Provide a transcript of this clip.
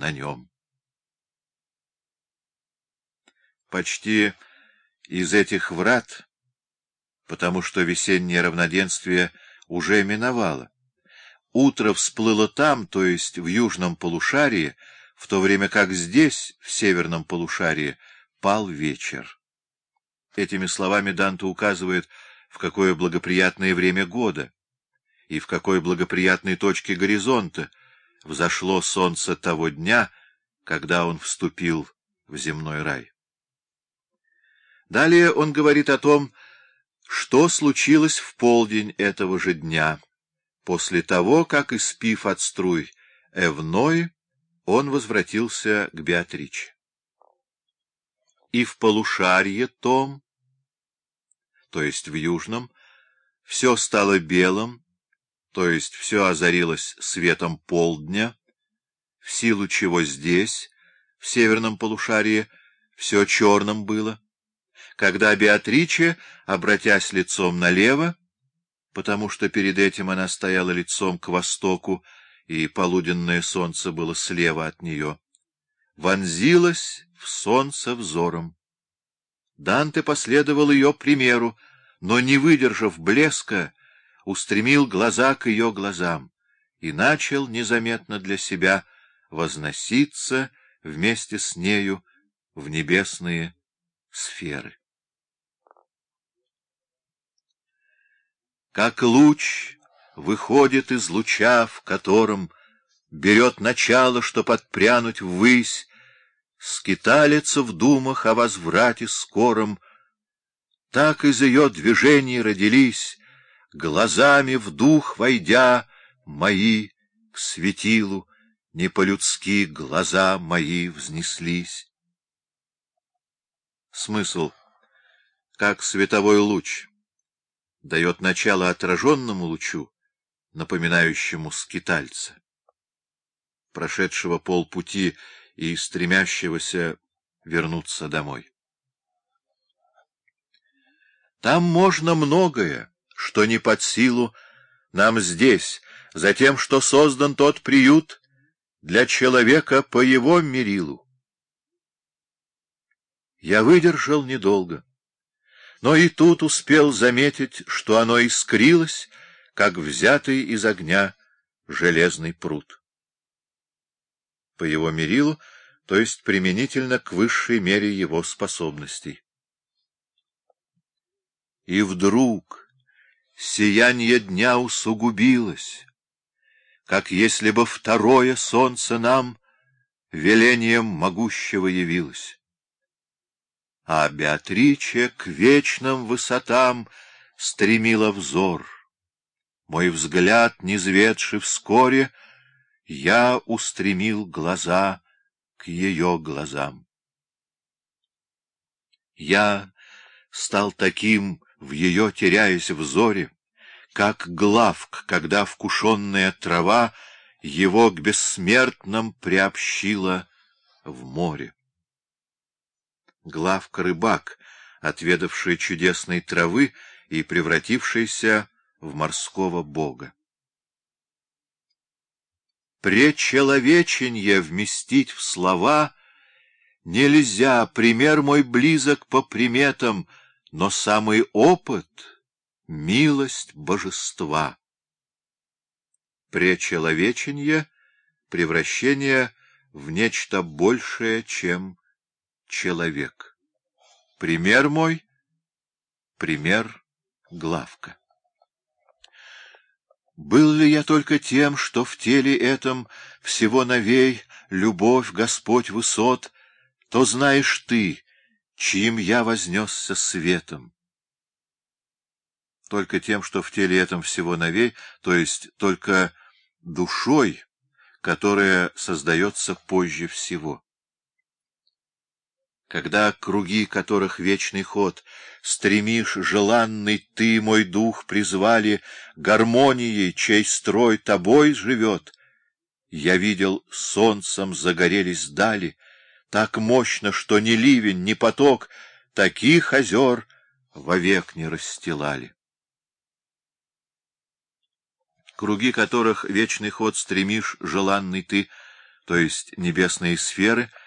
на нем. Почти из этих врат, потому что весеннее равноденствие уже миновало, утро всплыло там, то есть в южном полушарии, в то время как здесь, в северном полушарии, пал вечер. Этими словами Данте указывает, в какое благоприятное время года и в какой благоприятной точке горизонта взошло солнце того дня, когда он вступил в земной рай. Далее он говорит о том, что случилось в полдень этого же дня, после того, как, испив от струй Эвной, он возвратился к Беатриче. И в полушарье том, то есть в южном, все стало белым, то есть все озарилось светом полдня, в силу чего здесь, в северном полушарии, все черным было. Когда Беатриче, обратясь лицом налево, потому что перед этим она стояла лицом к востоку, и полуденное солнце было слева от нее, вонзилась в солнце взором. Данте последовал ее примеру, но, не выдержав блеска, устремил глаза к ее глазам и начал незаметно для себя возноситься вместе с нею в небесные сферы. Как луч выходит из луча, в котором берет начало, чтоб отпрянуть ввысь, скиталится в думах о возврате скором, так из ее движений родились глазами в дух войдя, мои к светилу, не по-людски глаза мои взнеслись. Смысл, как световой луч, дает начало отраженному лучу, напоминающему скитальца, прошедшего полпути и стремящегося вернуться домой. Там можно многое, что не под силу нам здесь, за тем, что создан тот приют для человека по его мерилу. Я выдержал недолго, но и тут успел заметить, что оно искрилось, как взятый из огня железный пруд. По его мерилу, то есть применительно к высшей мере его способностей. И вдруг сияние дня усугубилось, как если бы второе солнце нам велением могущего явилось. А Беатриче к вечным высотам стремила взор. Мой взгляд, низведший вскоре, я устремил глаза к ее глазам. Я стал таким, в ее теряясь взоре, как главк, когда вкушенная трава его к бессмертным приобщила в море. Главка-рыбак, отведавший чудесной травы и превратившийся в морского бога. Пречеловеченье вместить в слова нельзя, пример мой близок по приметам — но самый опыт — милость божества. Пречеловеченье — превращение в нечто большее, чем человек. Пример мой — пример главка. Был ли я только тем, что в теле этом всего новей любовь Господь высот, то знаешь ты, чьим я вознесся светом. Только тем, что в теле этом всего новей, то есть только душой, которая создается позже всего. Когда круги которых вечный ход, стремишь, желанный ты, мой дух, призвали гармонией, чей строй тобой живет, я видел, солнцем загорелись дали — так мощно, что ни ливень, ни поток таких озер вовек не расстилали. Круги которых вечный ход стремишь, желанный ты, то есть небесные сферы,